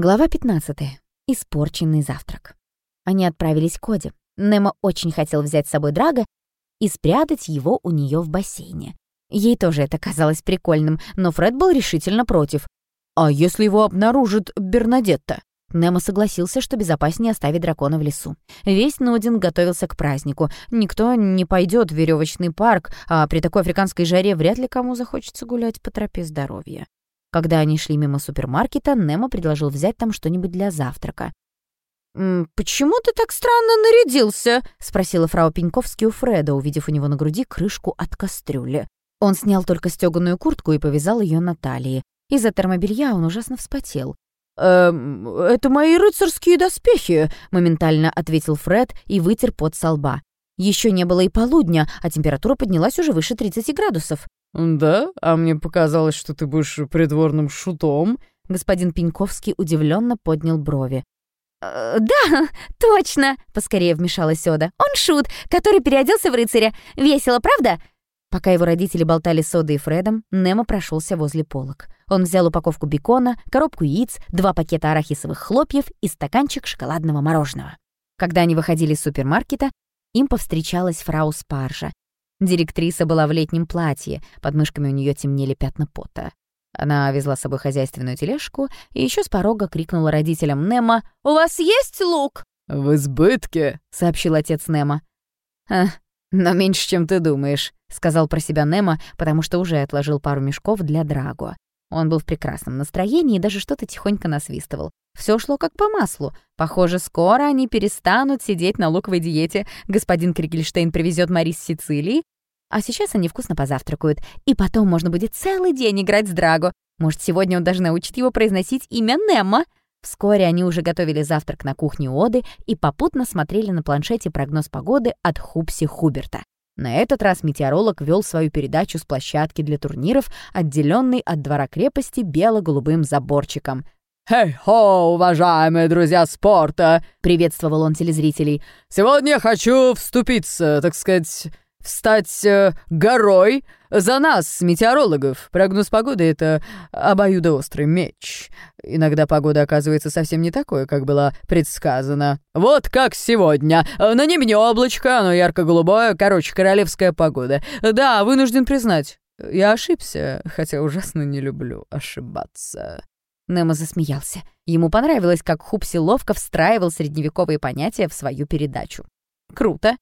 Глава 15. Испорченный завтрак. Они отправились к Оде. Немо очень хотел взять с собой Драга и спрятать его у нее в бассейне. Ей тоже это казалось прикольным, но Фред был решительно против. «А если его обнаружит Бернадетта?» Немо согласился, что безопаснее оставить дракона в лесу. Весь Нодин готовился к празднику. Никто не пойдет в веревочный парк, а при такой африканской жаре вряд ли кому захочется гулять по тропе здоровья. Когда они шли мимо супермаркета, Немо предложил взять там что-нибудь для завтрака. «Почему ты так странно нарядился?» — спросила фрау Пеньковский у Фреда, увидев у него на груди крышку от кастрюли. Он снял только стёганую куртку и повязал ее на талии. Из-за термобелья он ужасно вспотел. «Эм, это мои рыцарские доспехи», — моментально ответил Фред и вытер пот со лба. Еще не было и полудня, а температура поднялась уже выше 30 градусов. «Да? А мне показалось, что ты будешь придворным шутом». Господин Пеньковский удивленно поднял брови. «Э, «Да, точно!» — поскорее вмешалась Ода. «Он шут, который переоделся в рыцаря. Весело, правда?» Пока его родители болтали с Одой и Фредом, Немо прошелся возле полок. Он взял упаковку бекона, коробку яиц, два пакета арахисовых хлопьев и стаканчик шоколадного мороженого. Когда они выходили из супермаркета, им повстречалась фрау Спаржа, Директриса была в летнем платье, под мышками у нее темнели пятна пота. Она везла с собой хозяйственную тележку и еще с порога крикнула родителям Немо «У вас есть лук?» «В избытке», — сообщил отец Немо. «А, но меньше, чем ты думаешь», — сказал про себя Немо, потому что уже отложил пару мешков для Драго. Он был в прекрасном настроении и даже что-то тихонько насвистывал. Все шло как по маслу. Похоже, скоро они перестанут сидеть на луковой диете. Господин Кригельштейн привезет Мари с Сицилии. А сейчас они вкусно позавтракают. И потом можно будет целый день играть с Драго. Может, сегодня он даже научит его произносить имя Немо. Вскоре они уже готовили завтрак на кухне Оды и попутно смотрели на планшете прогноз погоды от Хупси Хуберта. На этот раз метеоролог вел свою передачу с площадки для турниров, отделенной от двора крепости бело-голубым заборчиком. «Хей-хо, уважаемые друзья спорта!» — приветствовал он телезрителей. «Сегодня я хочу вступиться, так сказать, встать э, горой за нас, метеорологов. Прогноз погоды — это обоюдоострый меч. Иногда погода оказывается совсем не такой, как было предсказано. Вот как сегодня. На небе не облачко, оно ярко-голубое. Короче, королевская погода. Да, вынужден признать, я ошибся, хотя ужасно не люблю ошибаться». Немо засмеялся. Ему понравилось, как Хупси ловко встраивал средневековые понятия в свою передачу. «Круто.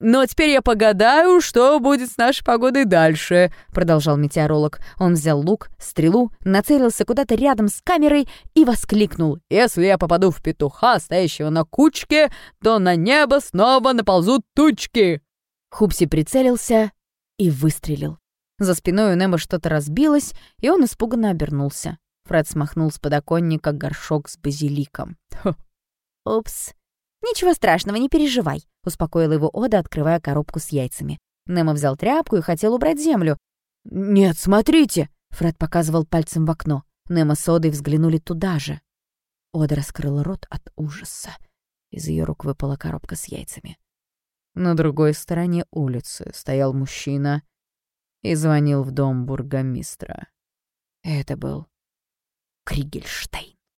«Но теперь я погадаю, что будет с нашей погодой дальше», — продолжал метеоролог. Он взял лук, стрелу, нацелился куда-то рядом с камерой и воскликнул. «Если я попаду в петуха, стоящего на кучке, то на небо снова наползут тучки!» Хупси прицелился и выстрелил. За спиной у Неба что-то разбилось, и он испуганно обернулся. Фред смахнул с подоконника горшок с базиликом. «Упс. Ничего страшного, не переживай», — успокоила его Ода, открывая коробку с яйцами. Немо взял тряпку и хотел убрать землю. «Нет, смотрите!» — Фред показывал пальцем в окно. Немо с Одой взглянули туда же. Ода раскрыла рот от ужаса. Из ее рук выпала коробка с яйцами. На другой стороне улицы стоял мужчина и звонил в дом бургомистра. Это был Кригельштейн.